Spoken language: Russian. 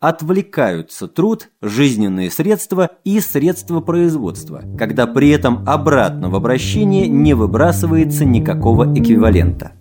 отвлекаются труд, жизненные средства и средства производства, когда при этом обратно в обращение не выбрасывается никакого эквивалента.